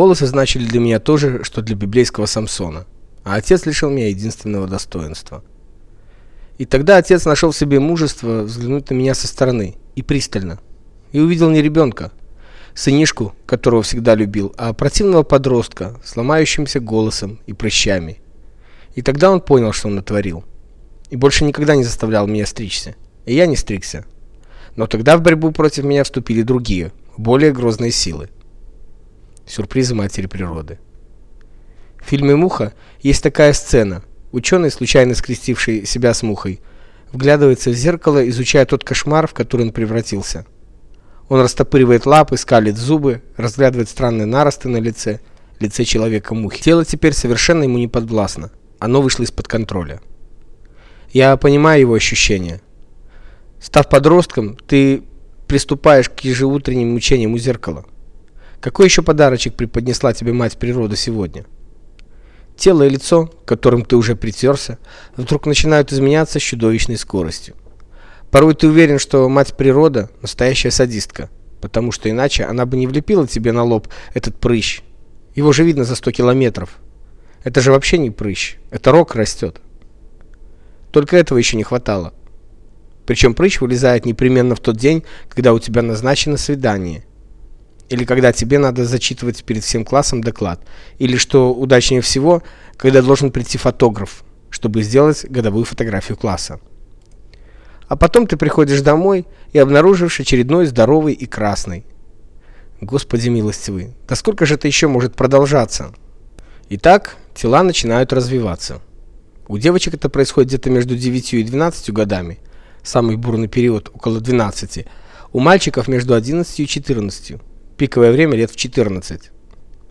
Волосы значили для меня то же, что для библейского Самсона, а отец лишил меня единственного достоинства. И тогда отец нашел в себе мужество взглянуть на меня со стороны и пристально, и увидел не ребенка, сынишку, которого всегда любил, а противного подростка с ломающимся голосом и прыщами. И тогда он понял, что он натворил. И больше никогда не заставлял меня стричься. И я не стригся. Но тогда в борьбу против меня вступили другие, более грозные силы. Сюрпризы матери природы. В фильме «Муха» есть такая сцена. Ученый, случайно скрестивший себя с мухой, вглядывается в зеркало, изучая тот кошмар, в который он превратился. Он растопыривает лапы, скалит зубы, разглядывает странные наросты на лице, лице человека-мухи. Тело теперь совершенно ему не подвластно. Оно вышло из-под контроля. Я понимаю его ощущения. Став подростком, ты приступаешь к ежеутренним мучениям у зеркала. Какой еще подарочек преподнесла тебе мать природа сегодня? Тело и лицо, которым ты уже притерся, вдруг начинают изменяться с чудовищной скоростью. Порой ты уверен, что мать природа настоящая садистка, потому что иначе она бы не влепила тебе на лоб этот прыщ. Его же видно за 100 километров. Это же вообще не прыщ, это рог растет. Только этого еще не хватало. Причем прыщ вылезает непременно в тот день, когда у тебя назначено свидание или когда тебе надо зачитывать перед всем классом доклад, или что удачнее всего, когда должен прийти фотограф, чтобы сделать годовую фотографию класса. А потом ты приходишь домой и обнаруживаешь очередной здоровый и красный. Господи милостивый, да сколько же это еще может продолжаться? Итак, тела начинают развиваться. У девочек это происходит где-то между 9 и 12 годами, самый бурный период около 12. У мальчиков между 11 и 14 пиковое время лет в 14.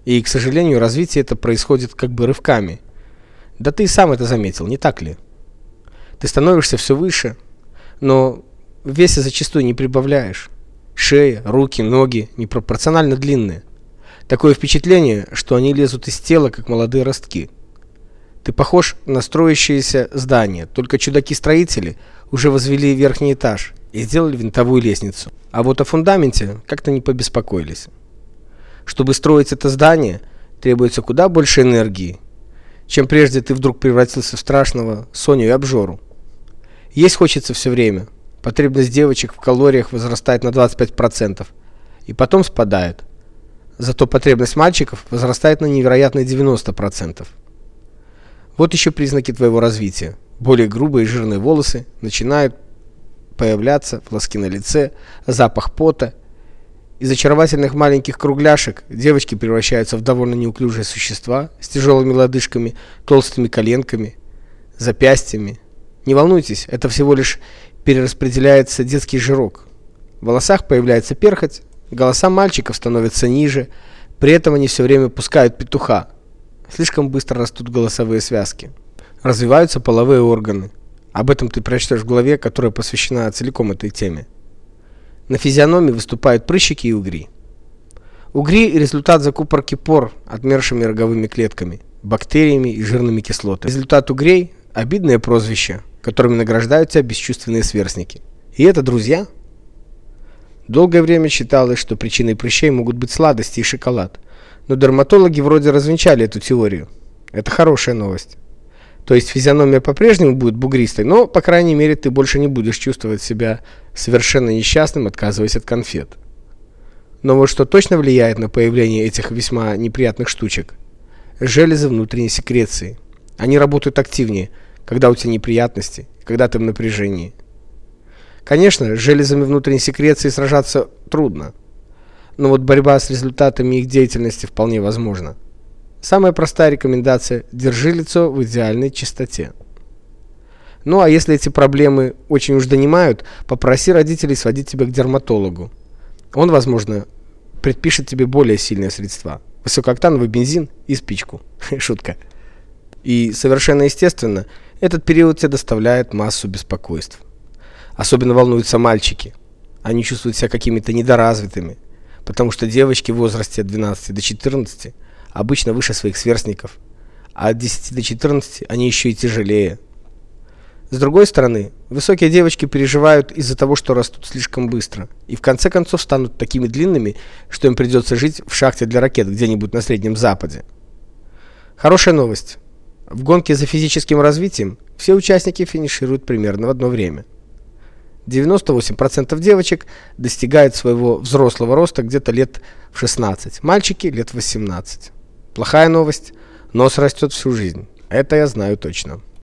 И, к сожалению, развитие это происходит как бы рывками. Да ты и сам это заметил, не так ли? Ты становишься все выше, но в весе зачастую не прибавляешь. Шея, руки, ноги непропорционально длинные. Такое впечатление, что они лезут из тела, как молодые ростки. Ты похож на строящееся здание, только чудаки-строители уже возвели верхний этаж и сделали винтовую лестницу. А вот о фундаменте как-то не побеспокоились. Чтобы строить это здание, требуется куда больше энергии, чем прежде ты вдруг превратился в страшного Соню и обжору. Есть хочется все время. Потребность девочек в калориях возрастает на 25% и потом спадает. Зато потребность мальчиков возрастает на невероятные 90%. Вот еще признаки твоего развития. Более грубые и жирные волосы начинают появляться волоски на лице, запах пота. Из очаровательных маленьких кругляшек девочки превращаются в довольно неуклюжие существа с тяжелыми лодыжками, толстыми коленками, запястьями. Не волнуйтесь, это всего лишь перераспределяется детский жирок. В волосах появляется перхоть, голоса мальчиков становятся ниже, при этом они все время пускают петуха. Слишком быстро растут голосовые связки. Развиваются половые органы. Об этом ты прочтешь в главе, которая посвящена целиком этой теме. На физиономии выступают прыщики и угри. Угри результат закупорки пор отмершими роговыми клетками, бактериями и жирными кислотами. Результат угрей обидное прозвище, которыми награждают тебя бесчувственные сверстники. И это друзья. Долгое время считалось, что причиной прыщей могут быть сладости и шоколад. Но дерматологи вроде развенчали эту теорию. Это хорошая новость. То есть физиономия по-прежнему будет бугристой, но, по крайней мере, ты больше не будешь чувствовать себя совершенно несчастным, отказываясь от конфет. Но вот что точно влияет на появление этих весьма неприятных штучек железы внутренней секреции. Они работают активнее, когда у тебя неприятности, когда ты в напряжении. Конечно, с железами внутренней секреции сражаться трудно. Но вот борьба с результатами их деятельности вполне возможна. Самая простая рекомендация – держи лицо в идеальной чистоте. Ну а если эти проблемы очень уж донимают, попроси родителей сводить тебя к дерматологу. Он, возможно, предпишет тебе более сильные средства. Высокооктановый бензин и спичку. Шутка. И совершенно естественно, этот период тебе доставляет массу беспокойств. Особенно волнуются мальчики. Они чувствуют себя какими-то недоразвитыми, потому что девочки в возрасте от 12 до 14 обычно выше своих сверстников, а от 10 до 14 они еще и тяжелее. С другой стороны, высокие девочки переживают из-за того, что растут слишком быстро, и в конце концов станут такими длинными, что им придется жить в шахте для ракет где-нибудь на Среднем Западе. Хорошая новость. В гонке за физическим развитием все участники финишируют примерно в одно время. 98% девочек достигают своего взрослого роста где-то лет в 16, мальчики лет в 18. Плохая новость, нос растет всю жизнь. Это я знаю точно.